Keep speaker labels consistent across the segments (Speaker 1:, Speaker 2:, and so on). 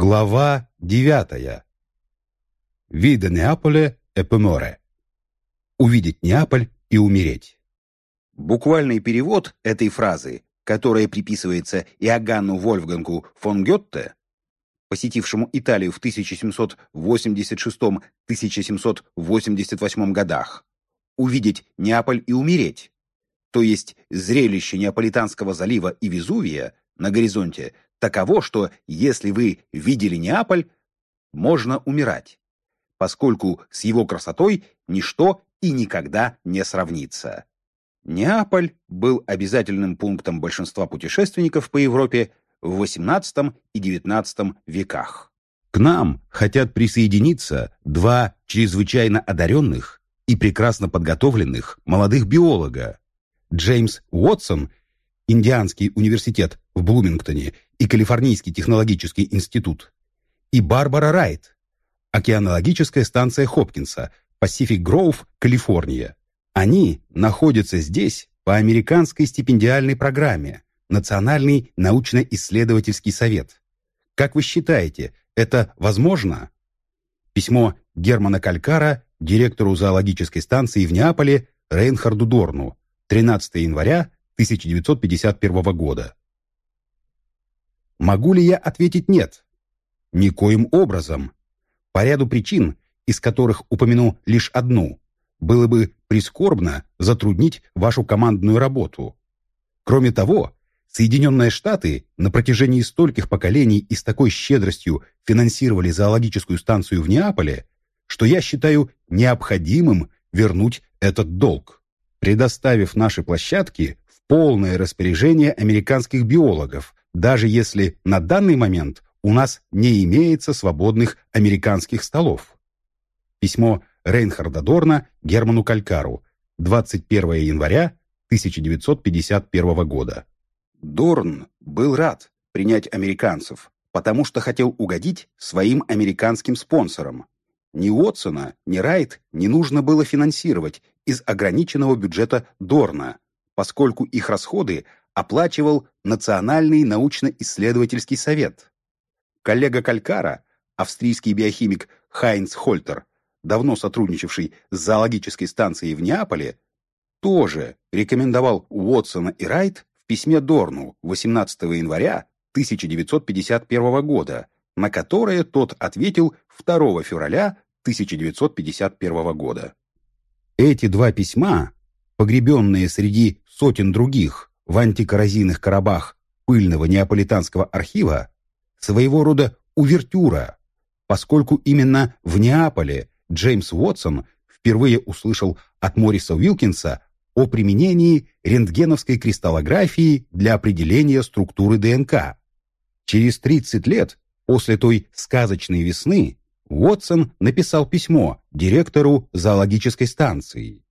Speaker 1: Глава девятая. Вида Неаполя эпеморе. Увидеть Неаполь и умереть.
Speaker 2: Буквальный перевод этой фразы, которая приписывается Иоганну Вольфгангу фон Гетте, посетившему Италию в 1786-1788 годах, увидеть Неаполь и умереть, то есть зрелище Неаполитанского залива и Везувия на горизонте таково, что если вы видели Неаполь, можно умирать, поскольку с его красотой ничто и никогда не сравнится. Неаполь был обязательным пунктом большинства путешественников по Европе в XVIII и XIX веках.
Speaker 1: К нам хотят присоединиться два чрезвычайно одаренных и прекрасно подготовленных молодых биолога. Джеймс Уотсон, Индианский университет в Блумингтоне и Калифорнийский технологический институт, и Барбара Райт, океанологическая станция Хопкинса, Пасифик Гроув, Калифорния. Они находятся здесь по американской стипендиальной программе Национальный научно-исследовательский совет. Как вы считаете, это возможно? Письмо Германа Калькара директору зоологической станции в Неаполе Рейнхарду Дорну 13 января 1951 года. Могу ли я ответить «нет»? Никоим образом. По ряду причин, из которых упомяну лишь одну, было бы прискорбно затруднить вашу командную работу. Кроме того, Соединенные Штаты на протяжении стольких поколений и с такой щедростью финансировали зоологическую станцию в Неаполе, что я считаю необходимым вернуть этот долг, предоставив наши площадки в полное распоряжение американских биологов, даже если на данный момент у нас не имеется свободных американских столов. Письмо Рейнхарда Дорна Герману Калькару, 21 января 1951 года.
Speaker 2: Дорн был рад принять американцев, потому что хотел угодить своим американским спонсорам. Ни Уотсона, ни Райт не нужно было финансировать из ограниченного бюджета Дорна, поскольку их расходы оплачивал Национальный научно-исследовательский совет. Коллега Калькара, австрийский биохимик Хайнц Хольтер, давно сотрудничавший с зоологической станцией в Неаполе, тоже рекомендовал Уотсона и Райт в письме Дорну 18 января 1951 года, на которое тот ответил 2 февраля 1951 года.
Speaker 1: Эти два письма, погребенные среди сотен других, в антикоррозийных коробах пыльного неаполитанского архива своего рода увертюра, поскольку именно в Неаполе Джеймс Уотсон впервые услышал от Мориса Уилкинса о применении рентгеновской кристаллографии для определения структуры ДНК. Через 30 лет после той сказочной весны Уотсон написал письмо директору зоологической станции.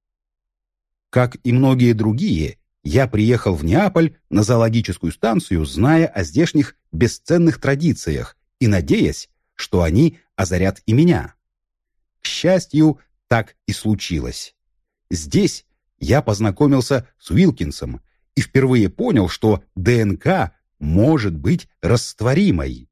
Speaker 1: Как и многие другие, я приехал в Неаполь на зоологическую станцию, зная о здешних бесценных традициях и надеясь, что они озарят и меня. К счастью, так и случилось. Здесь я познакомился с Уилкинсом и впервые понял, что ДНК может быть растворимой.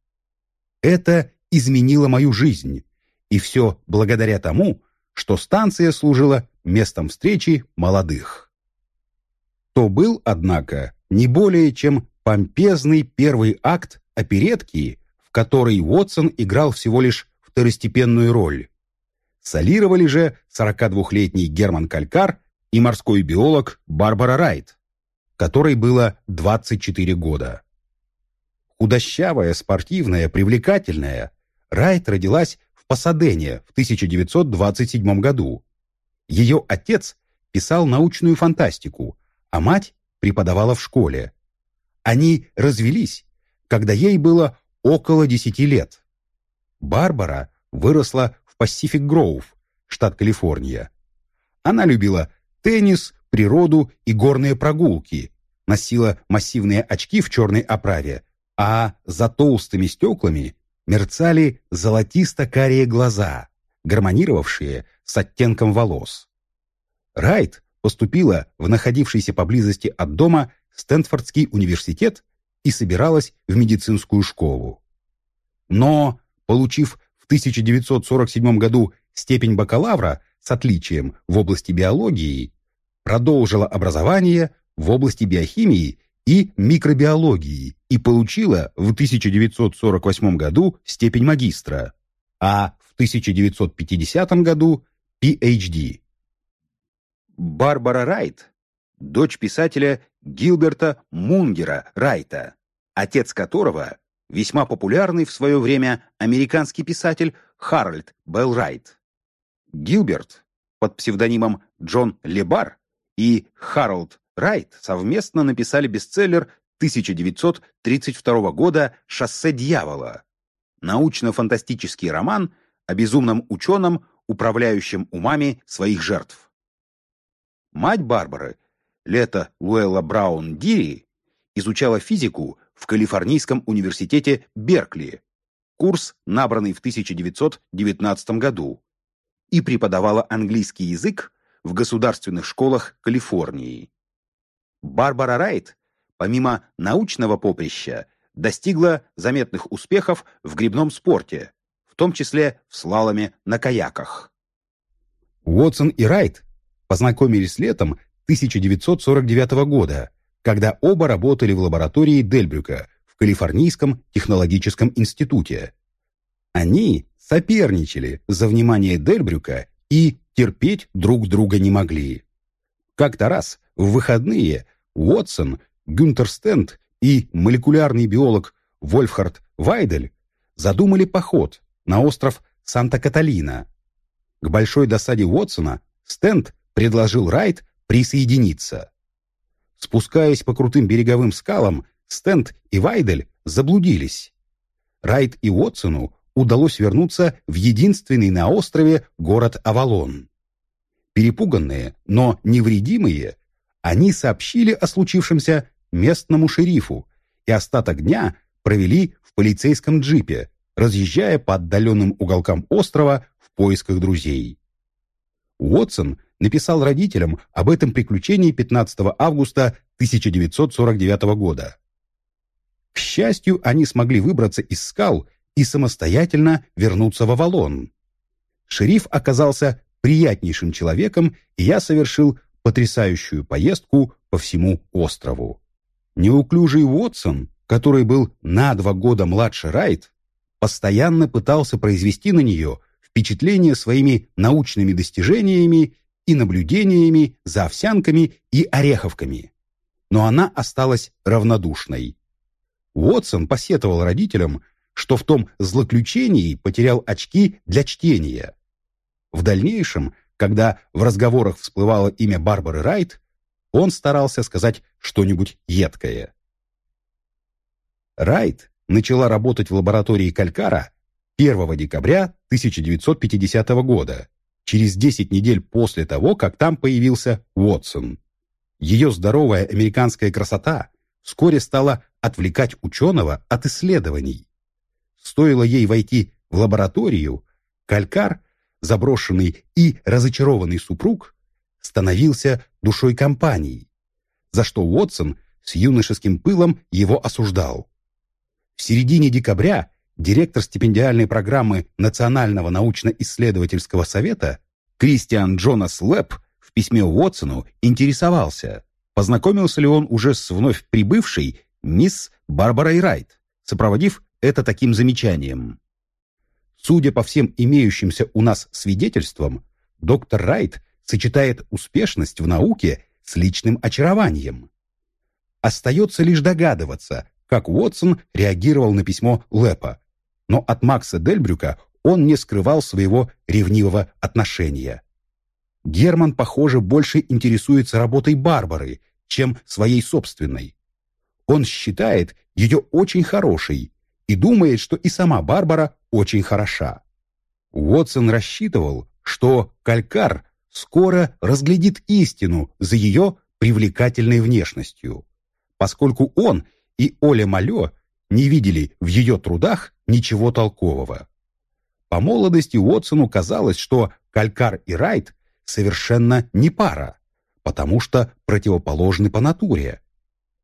Speaker 1: Это изменило мою жизнь, и все благодаря тому, что станция служила местом встречи молодых то был, однако, не более чем помпезный первый акт оперетки, в которой Уотсон играл всего лишь второстепенную роль. Солировали же 42-летний Герман Калькар и морской биолог Барбара Райт, которой было 24 года. Худощавая, спортивная, привлекательная, Райт родилась в Пасадене в 1927 году. Ее отец писал научную фантастику, а мать преподавала в школе. Они развелись, когда ей было около десяти лет. Барбара выросла в Пасифик Гроув, штат Калифорния. Она любила теннис, природу и горные прогулки, носила массивные очки в черной оправе, а за толстыми стеклами мерцали золотисто-карие глаза, гармонировавшие с оттенком волос. Райт поступила в находившийся поблизости от дома Стэнфордский университет и собиралась в медицинскую школу. но, получив в 1947 году степень бакалавра с отличием в области биологии, продолжила образование в области биохимии и микробиологии и получила в 1948 году степень магистра, а в 1950 году PhD.
Speaker 2: Барбара Райт, дочь писателя Гилберта Мунгера Райта, отец которого весьма популярный в свое время американский писатель Харальд Белл Райт. Гилберт под псевдонимом Джон Лебар и Харальд Райт совместно написали бестселлер 1932 года «Шоссе дьявола», научно-фантастический роман о безумном ученом, управляющем умами своих жертв. Мать Барбары, Лето Луэлла Браун Дири, изучала физику в Калифорнийском университете Беркли, курс, набранный в 1919 году, и преподавала английский язык в государственных школах Калифорнии. Барбара Райт, помимо научного поприща, достигла заметных успехов в грибном спорте, в том числе в слаломе на каяках.
Speaker 1: Уотсон и Райт познакомились летом 1949 года, когда оба работали в лаборатории Дельбрюка в Калифорнийском технологическом институте. Они соперничали за внимание Дельбрюка и терпеть друг друга не могли. Как-то раз в выходные Уотсон, Гюнтер Стенд и молекулярный биолог Вольфхард Вайдель задумали поход на остров Санта-Каталина. К большой досаде Уотсона Стенд предложил Райт присоединиться. Спускаясь по крутым береговым скалам, Стенд и Вайдель заблудились. Райт и Уотсону удалось вернуться в единственный на острове город Авалон. Перепуганные, но невредимые, они сообщили о случившемся местному шерифу и остаток дня провели в полицейском джипе, разъезжая по отдаленным уголкам острова в поисках друзей. Уотсон написал родителям об этом приключении 15 августа 1949 года. К счастью, они смогли выбраться из скал и самостоятельно вернуться в Авалон. Шериф оказался приятнейшим человеком, и я совершил потрясающую поездку по всему острову. Неуклюжий Уотсон, который был на два года младше Райт, постоянно пытался произвести на нее впечатление своими научными достижениями и наблюдениями за овсянками и ореховками. Но она осталась равнодушной. Уотсон посетовал родителям, что в том злоключении потерял очки для чтения. В дальнейшем когда в разговорах всплывало имя Барбары Райт, он старался сказать что-нибудь едкое. Райт начала работать в лаборатории Калькара 1 декабря 1950 года, через 10 недель после того, как там появился Уотсон. Ее здоровая американская красота вскоре стала отвлекать ученого от исследований. Стоило ей войти в лабораторию, Калькар заброшенный и разочарованный супруг становился душой компании, за что Уотсон с юношеским пылом его осуждал. В середине декабря директор стипендиальной программы Национального научно-исследовательского совета Кристиан Джонас Лэп в письме Уотсону интересовался, познакомился ли он уже с вновь прибывшей мисс Барбарой Райт, сопроводив это таким замечанием. Судя по всем имеющимся у нас свидетельствам, доктор Райт сочетает успешность в науке с личным очарованием. Остается лишь догадываться, как Уотсон реагировал на письмо Лэпа, но от Макса Дельбрюка он не скрывал своего ревнивого отношения. Герман, похоже, больше интересуется работой Барбары, чем своей собственной. Он считает ее очень хорошей и думает, что и сама Барбара очень хороша. Уотсон рассчитывал, что Калькар скоро разглядит истину за ее привлекательной внешностью, поскольку он и Оля Малё не видели в ее трудах ничего толкового. По молодости Уотсону казалось, что Калькар и Райт совершенно не пара, потому что противоположны по натуре.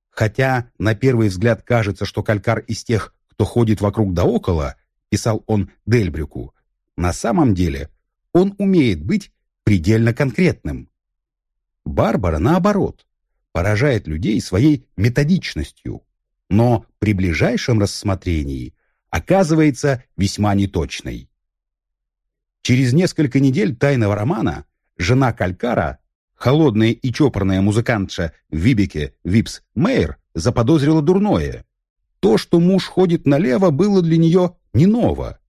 Speaker 1: Хотя на первый взгляд кажется, что Калькар из тех, кто ходит вокруг да около, писал он Дельбрюку, на самом деле он умеет быть предельно конкретным. Барбара, наоборот, поражает людей своей методичностью, но при ближайшем рассмотрении оказывается весьма неточной. Через несколько недель тайного романа жена Калькара, холодная и чопорная музыкантша Вибеке Випс Мейер, заподозрила дурное. То, что муж ходит налево, было для нее не ново.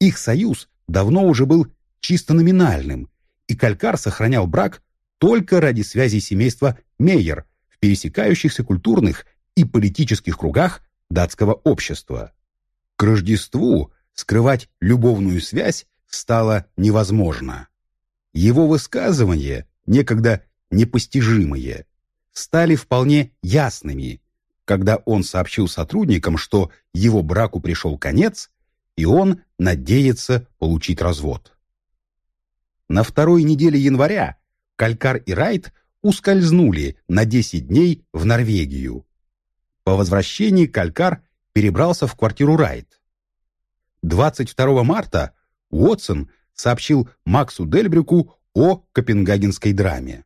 Speaker 1: Их союз давно уже был чисто номинальным, и Калькар сохранял брак только ради связи семейства Мейер в пересекающихся культурных и политических кругах датского общества. К Рождеству скрывать любовную связь стало невозможно. Его высказывания, некогда непостижимые, стали вполне ясными, когда он сообщил сотрудникам, что его браку пришел конец, и он надеется получить развод. На второй неделе января Калькар и Райт ускользнули на 10 дней в Норвегию. По возвращении Калькар перебрался в квартиру Райт. 22 марта Уотсон сообщил Максу Дельбрюку о копенгагенской драме.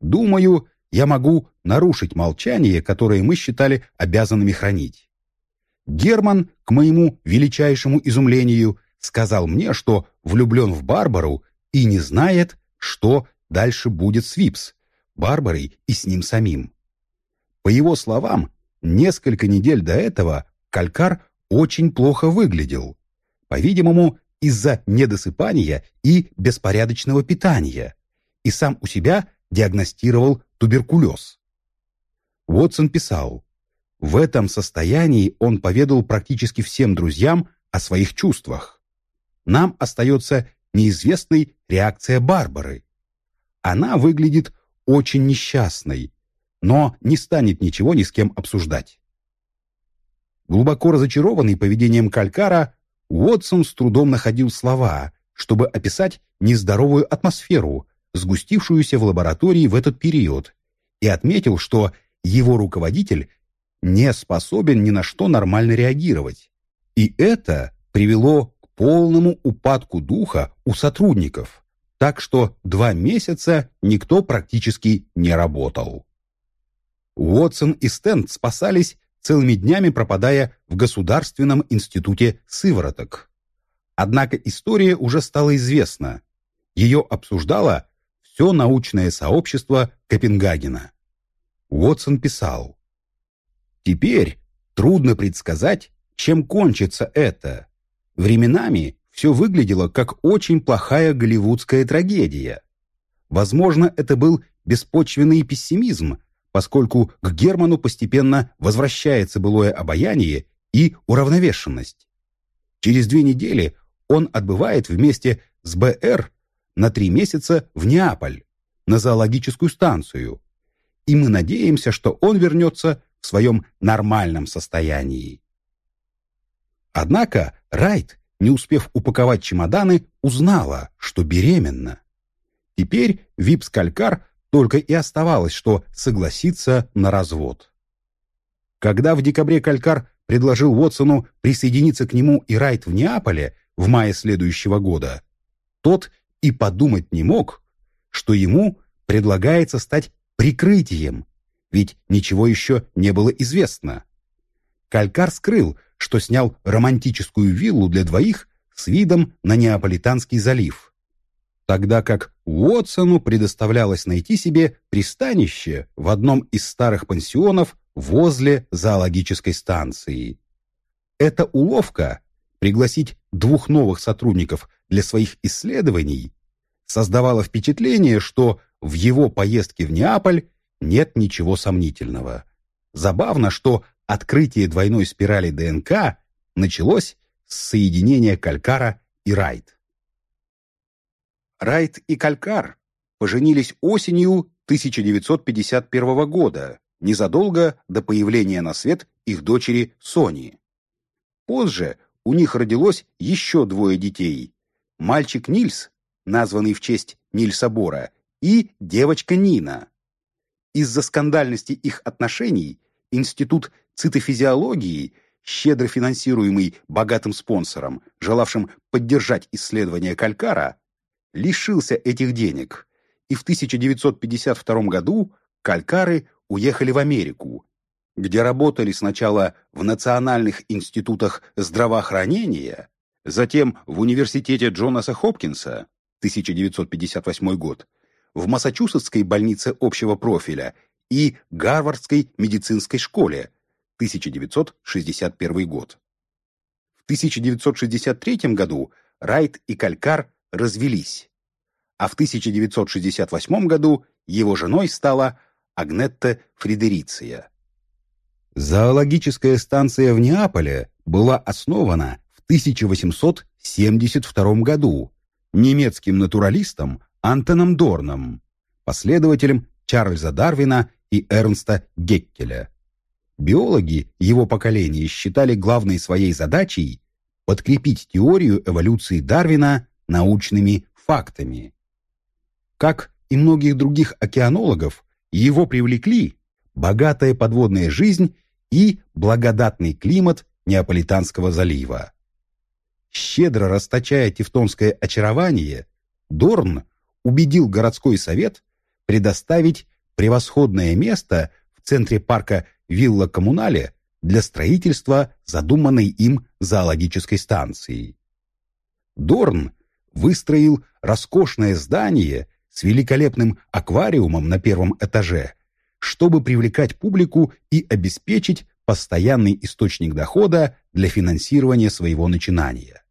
Speaker 1: «Думаю, я могу нарушить молчание, которое мы считали обязанными хранить. Герман, к моему величайшему изумлению, сказал мне, что влюблен в Барбару и не знает, что дальше будет с Випс, Барбарой и с ним самим. По его словам, несколько недель до этого Калькар очень плохо выглядел. По-видимому, из-за недосыпания и беспорядочного питания, и сам у себя диагностировал туберкулез. Уотсон писал, в этом состоянии он поведал практически всем друзьям о своих чувствах. Нам остается неизвестной реакция Барбары. Она выглядит очень несчастной, но не станет ничего ни с кем обсуждать. Глубоко разочарованный поведением Калькара, Уотсон с трудом находил слова, чтобы описать нездоровую атмосферу, сгустившуюся в лаборатории в этот период, и отметил, что его руководитель не способен ни на что нормально реагировать. И это привело к полному упадку духа у сотрудников, так что два месяца никто практически не работал. Уотсон и Стенд спасались целыми днями пропадая в Государственном институте сывороток. Однако история уже стала известна. Ее обсуждало все научное сообщество Копенгагена. Уотсон писал, «Теперь трудно предсказать, чем кончится это. Временами все выглядело как очень плохая голливудская трагедия. Возможно, это был беспочвенный пессимизм, поскольку к Герману постепенно возвращается былое обаяние и уравновешенность. Через две недели он отбывает вместе с БР на три месяца в Неаполь, на зоологическую станцию, и мы надеемся, что он вернется в своем нормальном состоянии. Однако Райт, не успев упаковать чемоданы, узнала, что беременна. Теперь Випскалькар только и оставалось, что согласиться на развод. Когда в декабре Калькар предложил Уотсону присоединиться к нему и Райт в Неаполе в мае следующего года, тот и подумать не мог, что ему предлагается стать прикрытием, ведь ничего еще не было известно. Калькар скрыл, что снял романтическую виллу для двоих с видом на Неаполитанский залив тогда как Уотсону предоставлялось найти себе пристанище в одном из старых пансионов возле зоологической станции. Эта уловка пригласить двух новых сотрудников для своих исследований создавала впечатление, что в его поездке в Неаполь нет ничего сомнительного. Забавно, что открытие двойной спирали ДНК началось с соединения Калькара и Райт. Райт и Калькар поженились осенью 1951 года, незадолго до появления на свет их дочери Сони. Позже у них родилось еще двое детей. Мальчик Нильс, названный в честь Нильса Бора, и девочка Нина. Из-за скандальности их отношений Институт цитофизиологии
Speaker 2: щедро финансируемый богатым спонсором, желавшим поддержать исследования Калькара, лишился этих денег, и в 1952 году Калькары уехали в Америку, где работали сначала в Национальных институтах здравоохранения, затем в Университете Джонаса Хопкинса, 1958 год, в Массачусетской больнице общего профиля и Гарвардской медицинской школе, 1961 год. В 1963 году Райт и Калькар развелись, а в 1968 году его женой стала Агнетта Фредериция. Зоологическая станция в Неаполе была основана в 1872 году немецким натуралистом Антоном Дорном, последователем Чарльза Дарвина и Эрнста Геккеля. Биологи его поколения считали главной своей задачей подкрепить теорию эволюции Дарвина научными фактами. Как и многих других океанологов, его привлекли богатая подводная жизнь и благодатный климат Неаполитанского залива. Щедро расточая тевтонское очарование, Дорн убедил городской совет предоставить превосходное место в центре парка Вилла Коммунале для строительства задуманной им зоологической станции. Дорн выстроил роскошное здание с великолепным аквариумом на первом этаже, чтобы привлекать публику и обеспечить постоянный источник дохода для финансирования своего начинания.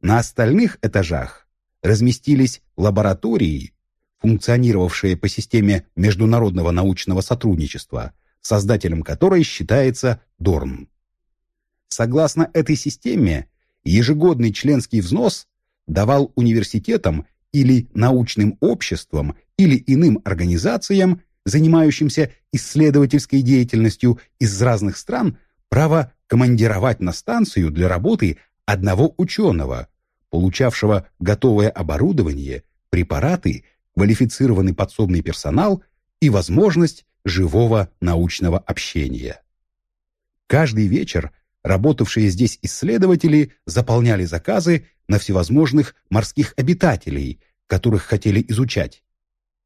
Speaker 2: На остальных этажах разместились лаборатории, функционировавшие по системе международного научного сотрудничества, создателем которой считается Дорн. Согласно этой системе, ежегодный членский взнос давал университетам или научным обществам или иным организациям, занимающимся исследовательской деятельностью из разных стран, право командировать на станцию для работы одного ученого, получавшего готовое оборудование, препараты, квалифицированный подсобный персонал и возможность живого научного общения. Каждый вечер работавшие здесь исследователи заполняли заказы на всевозможных морских обитателей, которых хотели изучать.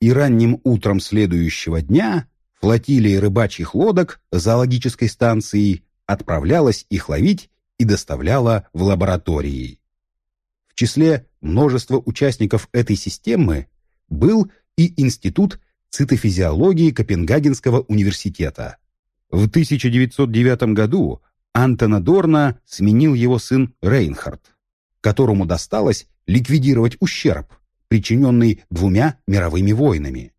Speaker 2: И ранним утром следующего дня флотилия рыбачьих лодок зоологической станции отправлялась их ловить и доставляла в лаборатории. В числе множества участников этой системы был и Институт цитофизиологии Копенгагенского университета. В 1909 году Антона Дорна сменил его сын Рейнхард, которому досталось ликвидировать ущерб, причиненный двумя мировыми войнами.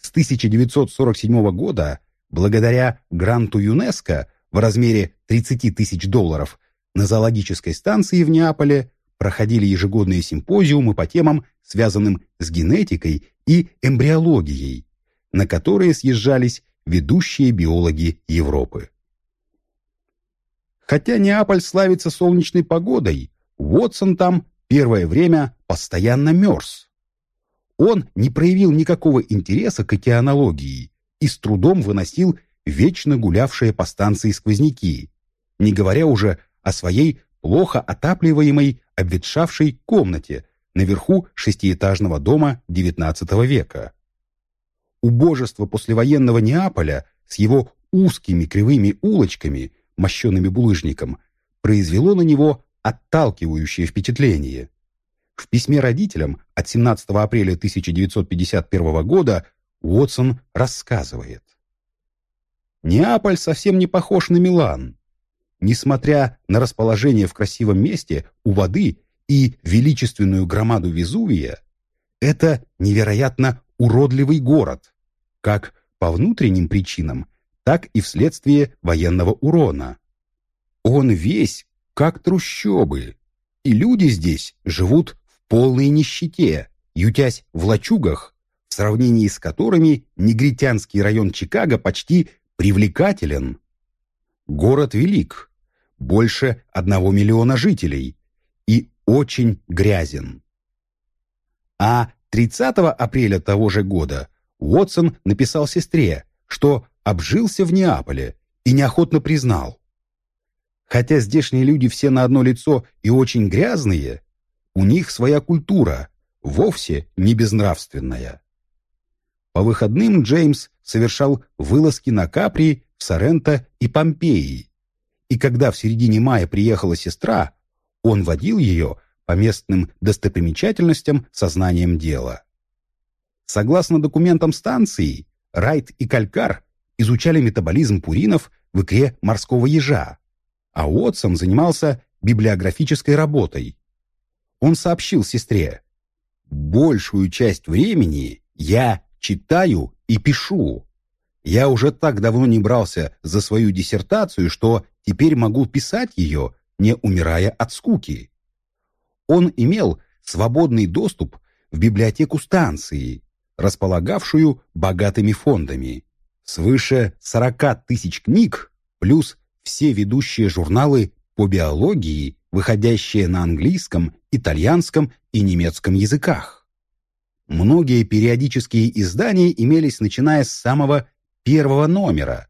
Speaker 2: С 1947 года, благодаря гранту ЮНЕСКО в размере 30 тысяч долларов, на зоологической станции в Неаполе проходили ежегодные симпозиумы по темам, связанным с генетикой и эмбриологией, на которые съезжались ведущие биологи Европы. Хотя Неаполь славится солнечной погодой, Уотсон там первое время постоянно мерз. Он не проявил никакого интереса к океанологии и с трудом выносил вечно гулявшие по станции сквозняки, не говоря уже о своей плохо отапливаемой обветшавшей комнате наверху шестиэтажного дома XIX века. Убожество послевоенного Неаполя с его узкими кривыми улочками, мощенными булыжником, произвело на него отталкивающее впечатление. В письме родителям от 17 апреля 1951 года Уотсон рассказывает. «Неаполь совсем не похож на Милан. Несмотря на расположение в красивом месте у воды и величественную громаду Везувия, это невероятно уродливый город, как по внутренним причинам, так и вследствие военного урона. Он весь как трущобы, и люди здесь живут в полной нищете, ютясь в лачугах, в сравнении с которыми негритянский район Чикаго почти привлекателен. Город велик, больше одного миллиона жителей и очень грязен. А 30 апреля того же года Уотсон написал сестре, что обжился в Неаполе и неохотно признал.
Speaker 1: Хотя здешние люди все на одно лицо и очень грязные, у них своя культура, вовсе не безнравственная. По выходным Джеймс совершал вылазки на Капри, в Соренто и Помпеи. И когда в середине мая приехала сестра, он водил ее по местным достопримечательностям со знанием дела. Согласно документам станции, Райт и Калькар изучали метаболизм пуринов в икре морского ежа, а Уотсон занимался библиографической работой. Он сообщил сестре, «Большую часть времени я читаю и пишу. Я уже так давно не брался за свою диссертацию, что теперь могу писать ее, не умирая от скуки». Он имел свободный доступ в библиотеку станции, располагавшую богатыми фондами. Свыше 40 тысяч книг, плюс все ведущие журналы по биологии, выходящие на английском, итальянском и немецком языках. Многие периодические издания имелись начиная с самого первого номера,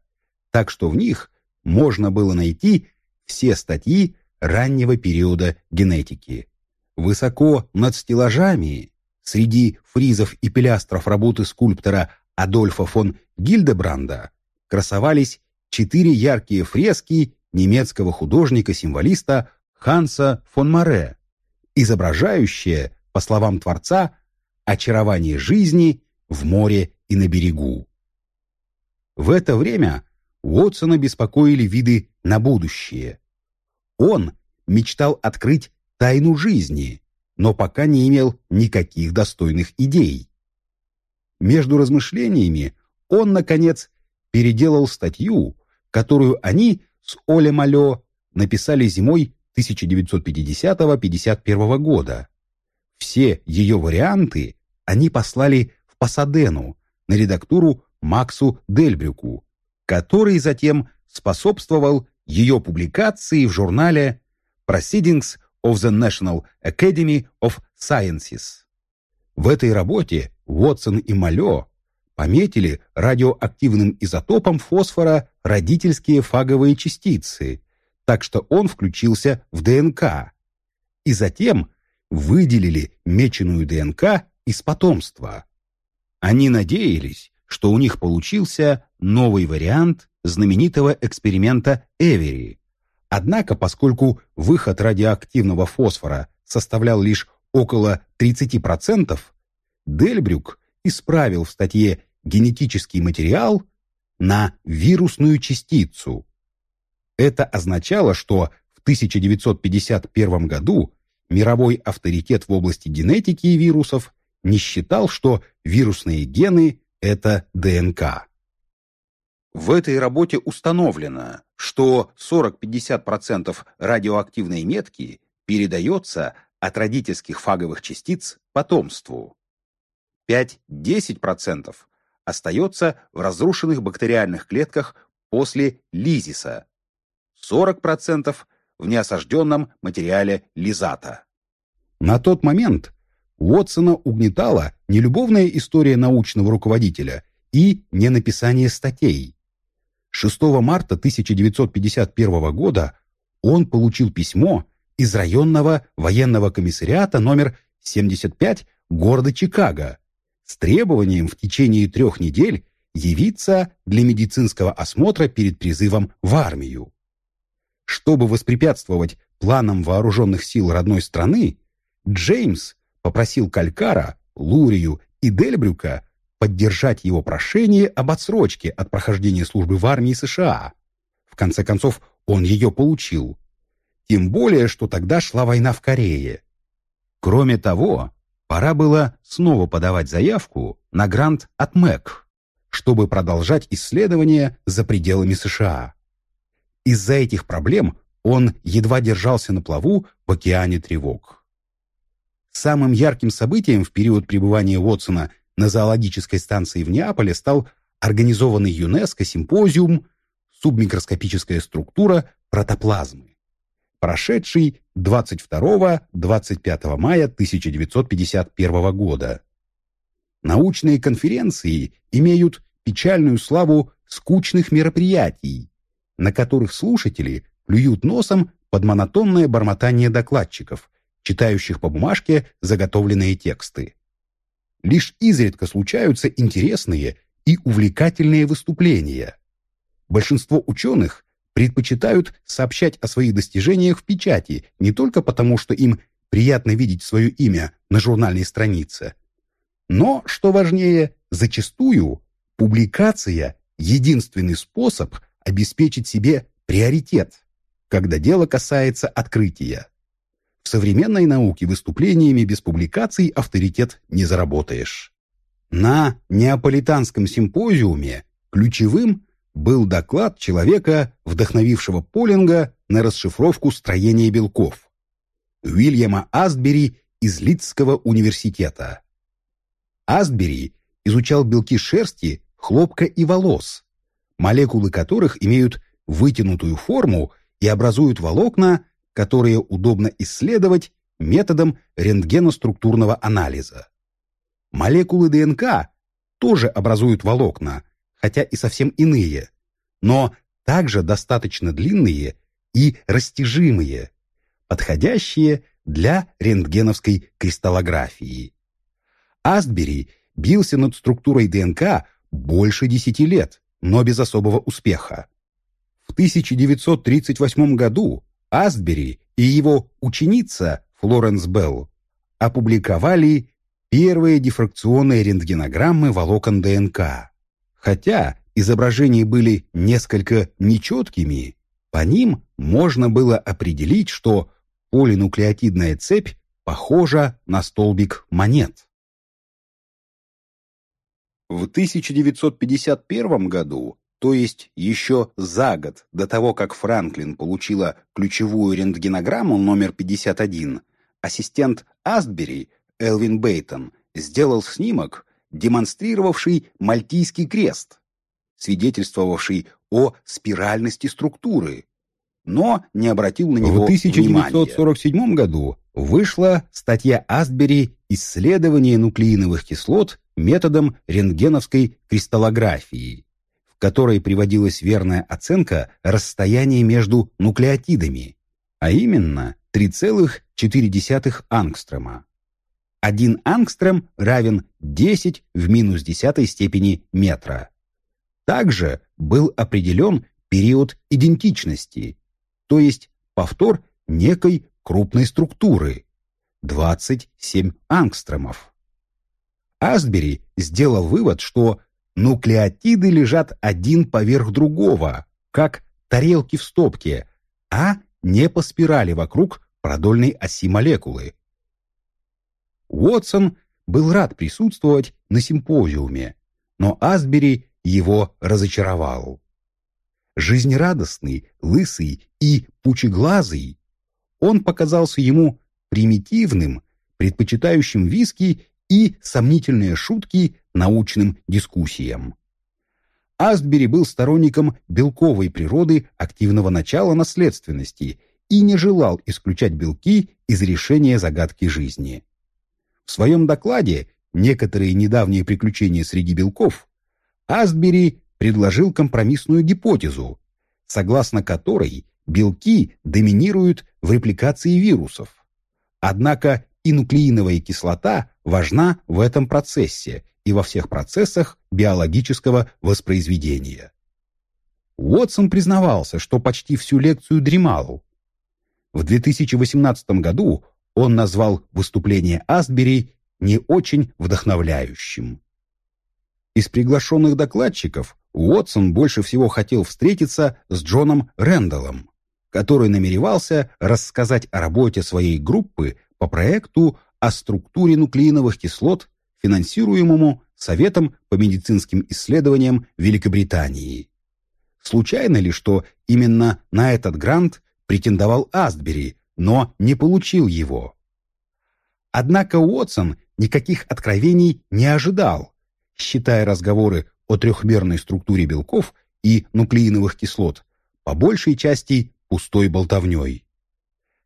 Speaker 1: так что в них можно было найти все статьи раннего периода генетики. Высоко над стеллажами, среди фризов и пилястров работы скульптора Адольфа фон Гильдебранда, красовались четыре яркие фрески немецкого художника-символиста Ханса фон Море, изображающие, по словам Творца, очарование жизни в море и на берегу. В это время Уотсона беспокоили виды на будущее. Он мечтал открыть тайну жизни, но пока не имел никаких достойных идей. Между размышлениями он, наконец, переделал статью, которую они с Оле Малё написали зимой 1950-51 года. Все ее варианты они послали в Пасадену на редактуру Максу Дельбрюку, который затем способствовал ее публикации в журнале Proceedings of the National Academy of Sciences. В этой работе Уотсон и Малё пометили радиоактивным изотопом фосфора родительские фаговые частицы, так что он включился в ДНК. И затем выделили меченую ДНК из потомства. Они надеялись, что у них получился новый вариант знаменитого эксперимента Эвери. Однако, поскольку выход радиоактивного фосфора составлял лишь около 30%, Дельбрюк исправил в статье генетический материал на вирусную частицу. Это означало, что в 1951 году мировой авторитет в области генетики и вирусов не считал, что вирусные гены – это ДНК. В этой работе установлено, что 40-50% радиоактивной метки передается от родительских фаговых частиц потомству. 5-10% остается в разрушенных бактериальных клетках после лизиса, 40% в неосажденном материале лизата. На тот момент Уотсона угнетала не любовная история научного руководителя и не написание статей. 6 марта 1951 года он получил письмо из районного военного комиссариата номер 75 города Чикаго, с требованием в течение трех недель явиться для медицинского осмотра перед призывом в армию. Чтобы воспрепятствовать планам вооруженных сил родной страны, Джеймс попросил Калькара, Лурию и Дельбрюка поддержать его прошение об отсрочке от прохождения службы в армии США. В конце концов, он ее получил. Тем более, что тогда шла война в Корее. Кроме того, пора было снова подавать заявку на грант от МЭК, чтобы продолжать исследования за пределами США. Из-за этих проблем он едва держался на плаву в океане тревог. Самым ярким событием в период пребывания Уотсона на зоологической станции в Неаполе стал организованный ЮНЕСКО симпозиум «Субмикроскопическая структура протоплазмы» прошедший 22-25 мая 1951 года. Научные конференции имеют печальную славу скучных мероприятий, на которых слушатели плюют носом под монотонное бормотание докладчиков, читающих по бумажке заготовленные тексты. Лишь изредка случаются интересные и увлекательные выступления. Большинство ученых предпочитают сообщать о своих достижениях в печати не только потому, что им приятно видеть свое имя на журнальной странице, но, что важнее, зачастую публикация – единственный способ обеспечить себе приоритет, когда дело касается открытия. В современной науке выступлениями без публикаций авторитет не заработаешь. На Неаполитанском симпозиуме ключевым был доклад человека, вдохновившего Полинга на расшифровку строения белков. Уильяма Астбери из Лидского университета. Астбери изучал белки шерсти, хлопка и волос, молекулы которых имеют вытянутую форму и образуют волокна, которые удобно исследовать методом рентгеноструктурного анализа. Молекулы ДНК тоже образуют волокна, хотя и совсем иные, но также достаточно длинные и растяжимые, подходящие для рентгеновской кристаллографии. Астбери бился над структурой ДНК больше десяти лет, но без особого успеха. В 1938 году Астбери и его ученица Флоренс Белл опубликовали первые дифракционные рентгенограммы волокон ДНК. Хотя изображения были несколько нечеткими, по ним можно было определить, что полинуклеотидная цепь похожа на столбик монет. В 1951 году, то есть еще за год до того, как Франклин получила ключевую рентгенограмму номер 51, ассистент Астбери Элвин Бейтон сделал снимок, демонстрировавший Мальтийский крест, свидетельствовавший о спиральности структуры, но не обратил на него
Speaker 2: внимания. В 1947
Speaker 1: внимания.
Speaker 2: году вышла статья Астбери «Исследование нуклеиновых кислот методом рентгеновской кристаллографии», в которой приводилась верная оценка расстояния между нуклеотидами, а именно 3,4 ангстрома. Один ангстром равен 10 в минус десятой степени метра. Также был определен период идентичности, то есть повтор некой крупной структуры – 27 ангстромов. Астбери сделал вывод, что нуклеотиды лежат один поверх другого, как тарелки в стопке, а не по спирали вокруг продольной оси молекулы. Уотсон был рад присутствовать на симпозиуме, но Асбери его разочаровал. Жизнерадостный, лысый и пучеглазый, он показался ему примитивным, предпочитающим виски и сомнительные шутки научным дискуссиям. Астбери был сторонником белковой природы активного начала наследственности и не желал исключать белки из решения загадки жизни. В своем докладе «Некоторые недавние приключения среди белков» Астбери предложил компромиссную гипотезу, согласно которой белки доминируют в репликации вирусов. Однако и нуклеиновая кислота важна в этом процессе и во всех процессах биологического воспроизведения. Уотсон признавался, что почти всю лекцию дремал. В 2018 году он назвал выступление Астбери не очень вдохновляющим. Из приглашенных докладчиков Уотсон больше всего хотел встретиться с Джоном Рэндаллом, который намеревался рассказать о работе своей группы по проекту о структуре нуклеиновых кислот, финансируемому Советом по медицинским исследованиям Великобритании. Случайно ли, что именно на этот грант претендовал Астбери, но не получил его? Однако Уотсон никаких откровений не ожидал, считая разговоры о трехмерной структуре белков и нуклеиновых кислот по большей части пустой болтовней.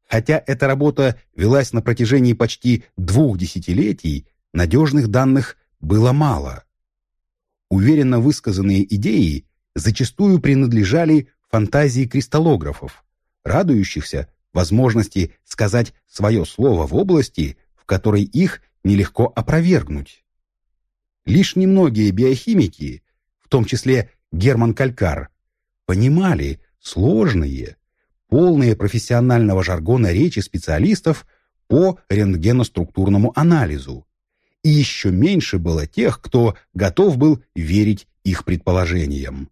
Speaker 2: Хотя эта работа велась на протяжении почти двух десятилетий, надежных данных было мало. Уверенно высказанные идеи зачастую принадлежали фантазии кристаллографов,
Speaker 1: радующихся возможности сказать свое слово в области, в которой их нелегко опровергнуть. Лишь немногие биохимики, в том числе Герман Калькар, понимали сложные, полные профессионального жаргона речи специалистов по рентгеноструктурному анализу, и еще меньше было тех, кто готов был верить их предположениям.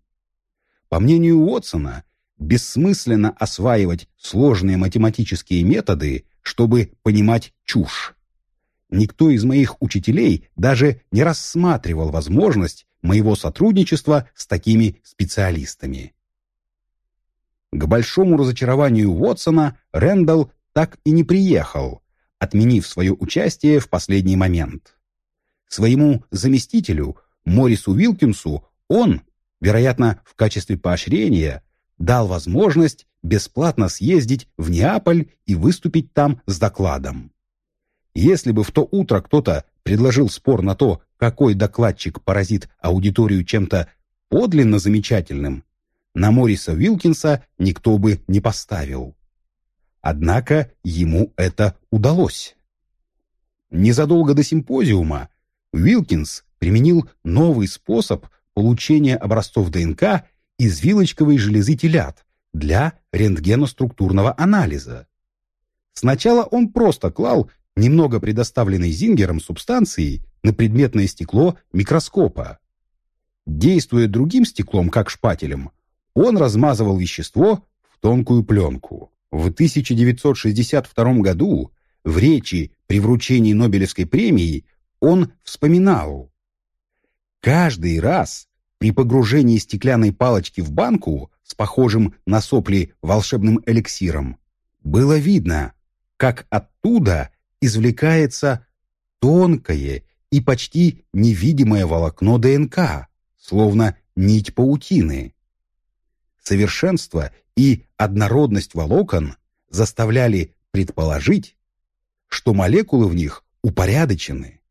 Speaker 1: По мнению Уотсона, бессмысленно осваивать сложные математические методы, чтобы понимать чушь. Никто из моих учителей даже не рассматривал возможность моего сотрудничества с такими специалистами. К большому разочарованию Уотсона Рэндалл так и не приехал, отменив свое участие в последний момент. Своему заместителю, Морису Уилкинсу, он, вероятно, в качестве поощрения, дал возможность бесплатно съездить в Неаполь и выступить там с докладом. Если бы в то утро кто-то предложил спор на то, какой докладчик поразит аудиторию чем-то подлинно замечательным, на Мориса Уилкинса никто бы не поставил. Однако ему это удалось. Незадолго до симпозиума Уилкинс применил новый способ получения образцов ДНК из вилочковой железы телят для рентгеноструктурного анализа. Сначала он просто клал немного предоставленной Зингером субстанции на предметное стекло микроскопа. Действуя другим стеклом, как шпателем, он размазывал вещество в тонкую пленку. В 1962 году в речи при вручении Нобелевской премии он вспоминал «Каждый раз при погружении стеклянной палочки в банку с похожим на сопли волшебным эликсиром было видно, как оттуда извлекается тонкое и почти невидимое волокно ДНК, словно нить паутины. Совершенство и однородность волокон заставляли предположить, что молекулы в них упорядочены.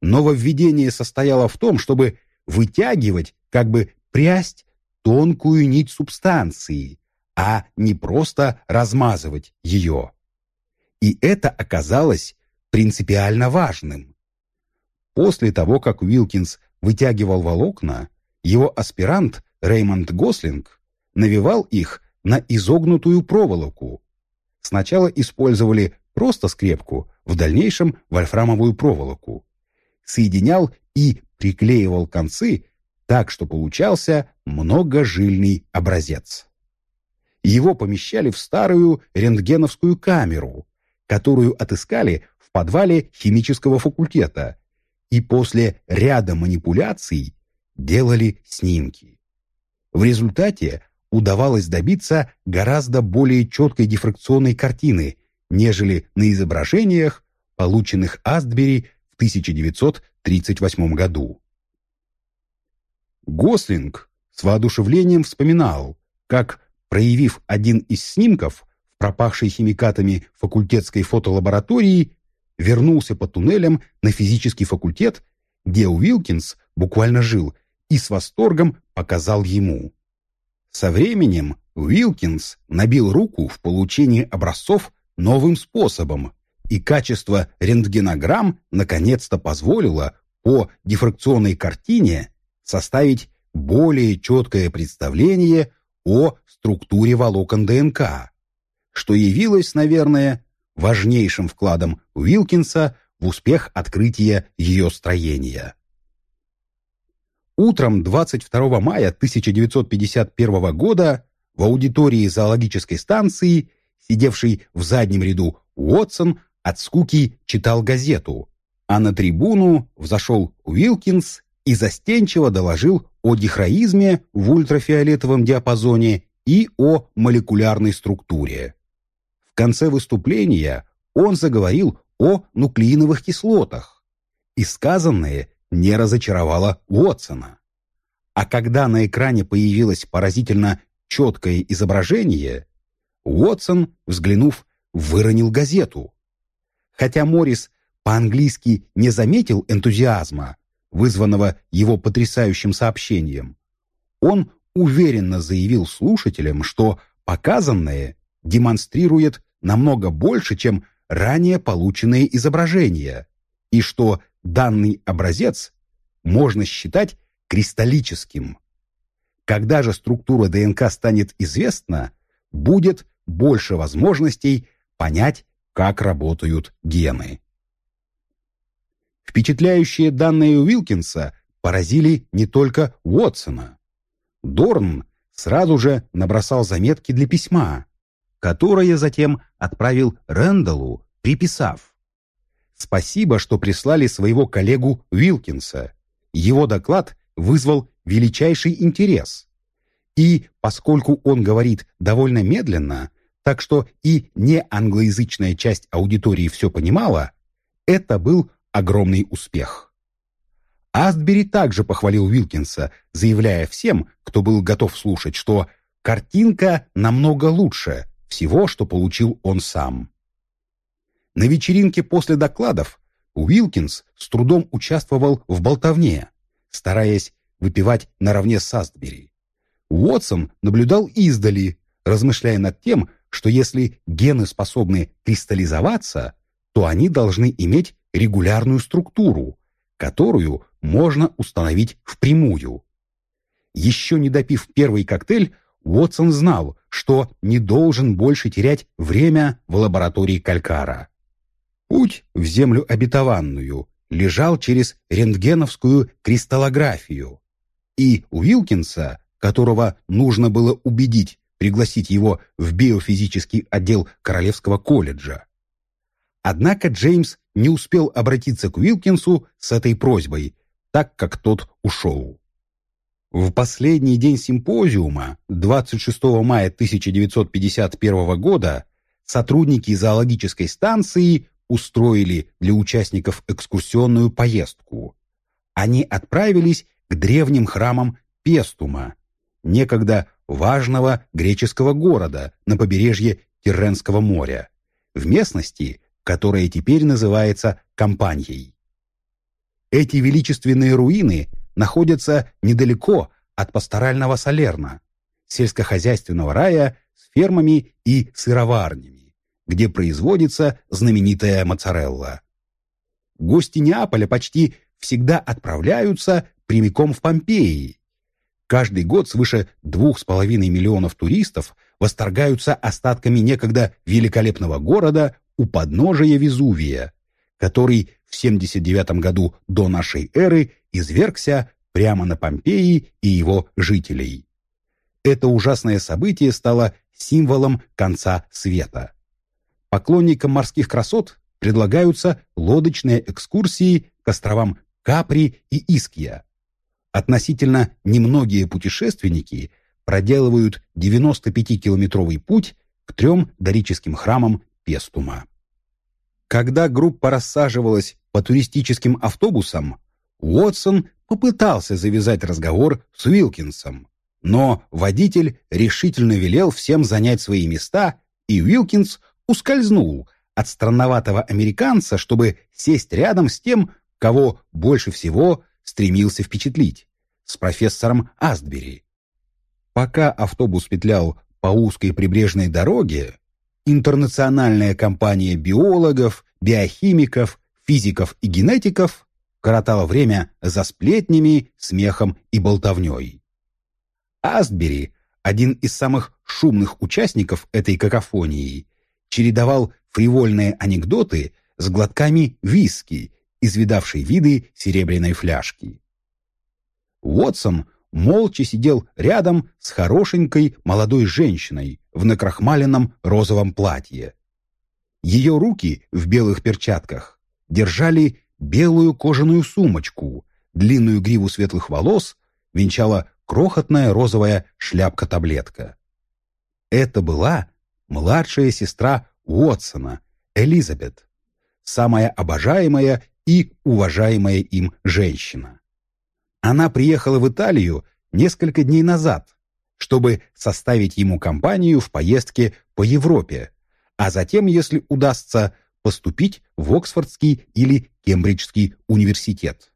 Speaker 1: Нововведение состояло в том, чтобы вытягивать, как бы прясть, тонкую нить субстанции, а не просто размазывать ее. И это оказалось принципиально важным. После того, как Уилкинс вытягивал волокна, его аспирант Реймонд Гослинг навевал их на изогнутую проволоку. Сначала использовали просто скрепку, в дальнейшем вольфрамовую проволоку. Соединял и приклеивал концы так, что получался многожильный образец. Его помещали в старую рентгеновскую камеру, которую отыскали в подвале химического факультета, и после ряда манипуляций делали снимки. В результате удавалось добиться гораздо более четкой дифракционной картины, нежели на изображениях, полученных Астбери в 1938 году. Гослинг с воодушевлением вспоминал, как, проявив один из снимков, пропахшей химикатами факультетской фотолаборатории, вернулся по туннелям на физический факультет, где Уилкинс буквально жил, и с восторгом показал ему. Со временем Уилкинс набил руку в получении образцов новым способом, и качество рентгенограмм наконец-то позволило по дифракционной картине составить более четкое представление о структуре волокон ДНК что явилось, наверное, важнейшим вкладом Уилкинса в успех открытия ее строения. Утром 22 мая 1951 года в аудитории зоологической станции, сидевший в заднем ряду Уотсон, от скуки читал газету, а на трибуну взошел Уилкинс и застенчиво доложил о дихроизме в ультрафиолетовом диапазоне и о молекулярной структуре конце выступления он заговорил о нуклеиновых кислотах, и сказанное не разочаровало Уотсона. А когда на экране появилось поразительно четкое изображение, Уотсон, взглянув, выронил газету. Хотя Моррис по-английски не заметил энтузиазма, вызванного его потрясающим сообщением, он уверенно заявил слушателям, что показанное демонстрирует намного больше, чем ранее полученные изображения, и что данный образец можно считать кристаллическим. Когда же структура ДНК станет известна, будет больше возможностей понять, как работают гены. Впечатляющие данные Уилкинса поразили не только Уотсона. Дорн сразу же набросал заметки для письма, которое затем отправил Рэндаллу, приписав «Спасибо, что прислали своего коллегу Уилкинса. Его доклад вызвал величайший интерес. И поскольку он говорит довольно медленно, так что и не англоязычная часть аудитории все понимала, это был огромный успех. Астбери также похвалил Уилкинса, заявляя всем, кто был готов слушать, что картинка намного лучше всего, что получил он сам. На вечеринке после докладов Уилкинс с трудом участвовал в болтовне, стараясь выпивать наравне с Астбери. Уотсон наблюдал издали, размышляя над тем, что если гены способны кристаллизоваться, то они должны иметь регулярную структуру, которую можно установить впрямую. Еще не допив первый коктейль, Уотсон знал, что не должен больше терять время в лаборатории Калькара. Путь в землю обетованную лежал через рентгеновскую кристаллографию, и Уилкинса, которого нужно было убедить пригласить его в биофизический отдел Королевского колледжа. Однако Джеймс не успел обратиться к Уилкинсу с этой просьбой, так как тот ушел. В последний день симпозиума, 26 мая 1951 года, сотрудники зоологической станции устроили для участников экскурсионную поездку. Они отправились к древним храмам Пестума, некогда важного греческого города на побережье Тирренского моря, в местности, которая теперь называется Кампаньей. Эти величественные руины находятся недалеко от пасторального Салерна, сельскохозяйственного рая с фермами и сыроварнями, где производится знаменитая моцарелла. Гости Неаполя почти всегда отправляются прямиком в Помпеи, Каждый год свыше двух с половиной миллионов туристов восторгаются остатками некогда великолепного города у подножия Везувия, который в 79 году до нашей эры извергся прямо на Помпеи и его жителей. Это ужасное событие стало символом конца света. Поклонникам морских красот предлагаются лодочные экскурсии к островам Капри и Иския, Относительно немногие путешественники проделывают 95-километровый путь к трем дорическим храмам Пестума. Когда группа рассаживалась по туристическим автобусам, Уотсон попытался завязать разговор с Уилкинсом, но водитель решительно велел всем занять свои места, и Уилкинс ускользнул от странноватого американца, чтобы сесть рядом с тем, кого больше всего стремился впечатлить, с профессором Астбери. Пока автобус петлял по узкой прибрежной дороге, интернациональная компания биологов, биохимиков, физиков и генетиков коротала время за сплетнями, смехом и болтовней. Астбери, один из самых шумных участников этой какофонии, чередовал фривольные анекдоты с глотками виски извидавшей виды серебряной фляжки. Уотсон молча сидел рядом с хорошенькой молодой женщиной в накрахмаленном розовом платье. Ее руки в белых перчатках держали белую кожаную сумочку, длинную гриву светлых волос венчала крохотная розовая шляпка-таблетка. Это была младшая сестра Уотсона, Элизабет, самая обожаемая и уважаемая им женщина. Она приехала в Италию несколько дней назад, чтобы составить ему компанию в поездке по Европе, а затем, если удастся, поступить в Оксфордский или Кембриджский университет.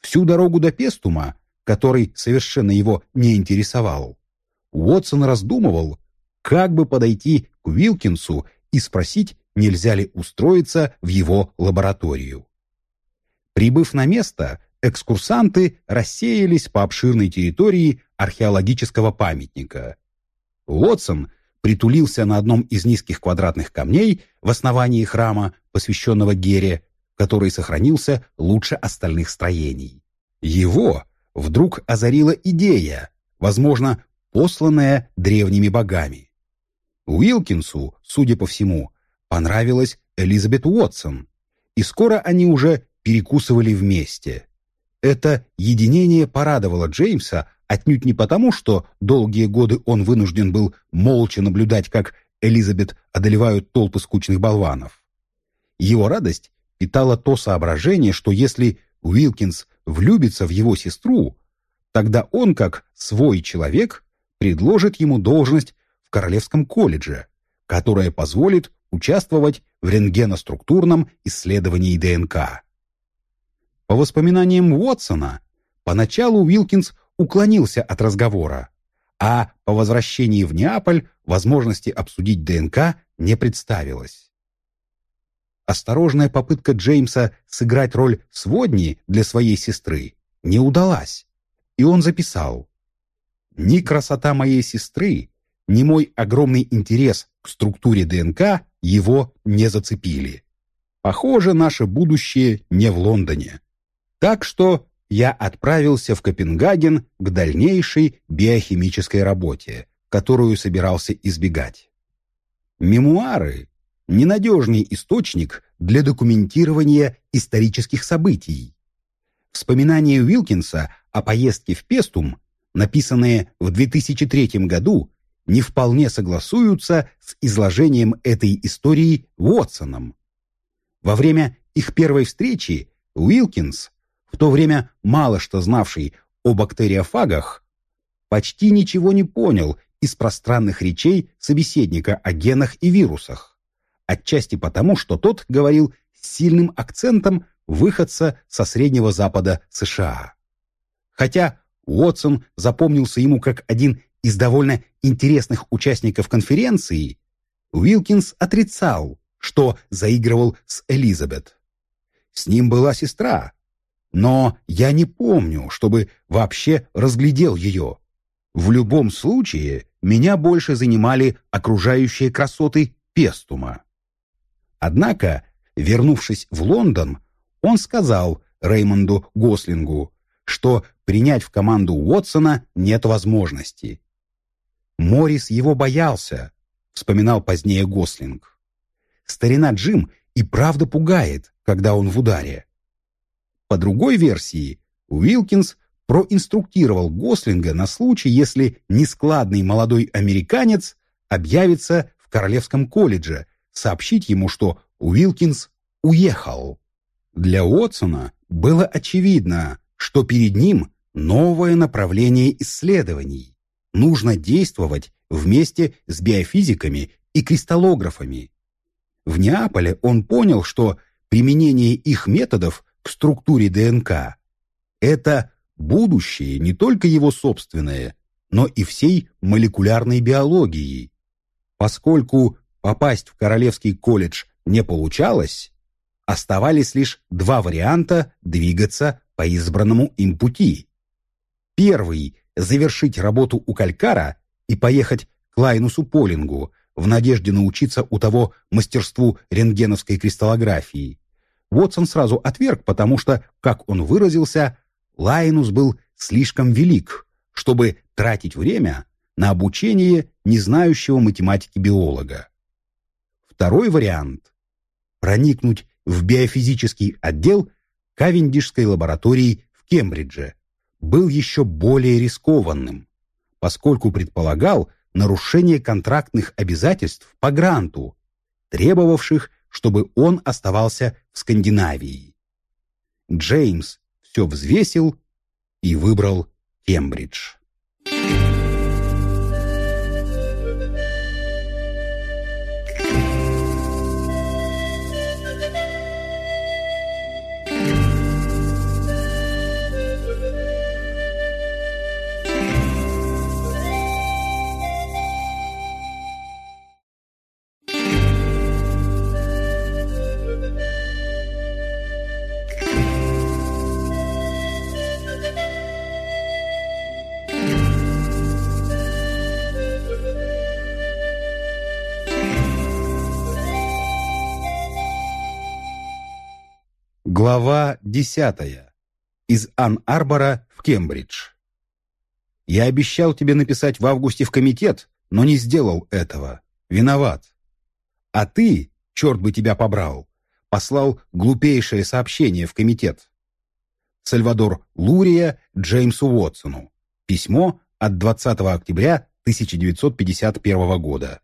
Speaker 1: Всю дорогу до Пестума, который совершенно его не интересовал, Уотсон раздумывал, как бы подойти к Уилкинсу и спросить, нельзя ли устроиться в его лабораторию. Прибыв на место, экскурсанты рассеялись по обширной территории археологического памятника. Уотсон притулился на одном из низких квадратных камней в основании храма, посвященного Гере, который сохранился лучше остальных строений. Его вдруг озарила идея, возможно, посланная древними богами. Уилкинсу, судя по всему, понравилась Элизабет Уотсон, и скоро они уже перекусывали вместе. Это единение порадовало Джеймса отнюдь не потому, что долгие годы он вынужден был молча наблюдать, как Элизабет одолевают толпы скучных болванов. Его радость питала то соображение, что если Уилкинс влюбится в его сестру, тогда он, как свой человек, предложит ему должность в Королевском колледже, которая позволит участвовать в рентгеноструктурном исследовании ДНК. По воспоминаниям Уотсона, поначалу Уилкинс уклонился от разговора, а по возвращении в Неаполь возможности обсудить ДНК не представилось. Осторожная попытка Джеймса сыграть роль сводни для своей сестры не удалась, и он записал «Ни красота моей сестры, ни мой огромный интерес к структуре ДНК его не зацепили. Похоже, наше будущее не в Лондоне. Так что я отправился в Копенгаген к дальнейшей биохимической работе, которую собирался избегать. Мемуары – ненадежный источник для документирования исторических событий. Вспоминания Уилкинса о поездке в Пестум, написанные в 2003 году, не вполне согласуются с изложением этой истории Уотсоном. Во время их первой встречи Уилкинс, в то время мало что знавший о бактериофагах, почти ничего не понял из пространных речей собеседника о генах и вирусах, отчасти потому, что тот говорил с сильным акцентом выходца со Среднего Запада США. Хотя Уотсон запомнился ему как один из довольно интересных участников конференции, Уилкинс отрицал, что заигрывал с Элизабет. С ним была сестра, но я не помню, чтобы вообще разглядел ее. В любом случае, меня больше занимали окружающие красоты Пестума. Однако, вернувшись в Лондон, он сказал Реймонду Гослингу, что принять в команду Уотсона нет возможности. Морис его боялся, вспоминал позднее Гослинг. Старина Джим и правда пугает, когда он в ударе. По другой версии, Уилкинс проинструктировал Гослинга на случай, если нескладный молодой американец объявится в Королевском колледже, сообщить ему, что Уилкинс уехал. Для Уотсона было очевидно, что перед ним новое направление исследований нужно действовать вместе с биофизиками и кристаллографами. В Неаполе он понял, что применение их методов к структуре ДНК – это будущее не только его собственное, но и всей молекулярной биологии. Поскольку попасть в Королевский колледж не получалось, оставались лишь два варианта двигаться по избранному им пути. Первый завершить работу у Калькара и поехать к Лайнусу Полингу в надежде научиться у того мастерству рентгеновской кристаллографии. Уотсон сразу отверг, потому что, как он выразился, Лайнус был слишком велик, чтобы тратить время на обучение незнающего математики биолога. Второй вариант – проникнуть в биофизический отдел Кавендишской лаборатории в Кембридже – был еще более рискованным, поскольку предполагал нарушение контрактных обязательств по гранту, требовавших, чтобы он оставался в Скандинавии. Джеймс все взвесил и выбрал Кембридж. Глава десятая. Из Ан-Арбора в Кембридж. Я обещал тебе написать в августе в комитет, но не сделал этого. Виноват. А ты, черт бы тебя побрал, послал глупейшее сообщение в комитет. Сальвадор Лурия Джеймсу Уотсону. Письмо от 20 октября 1951 года.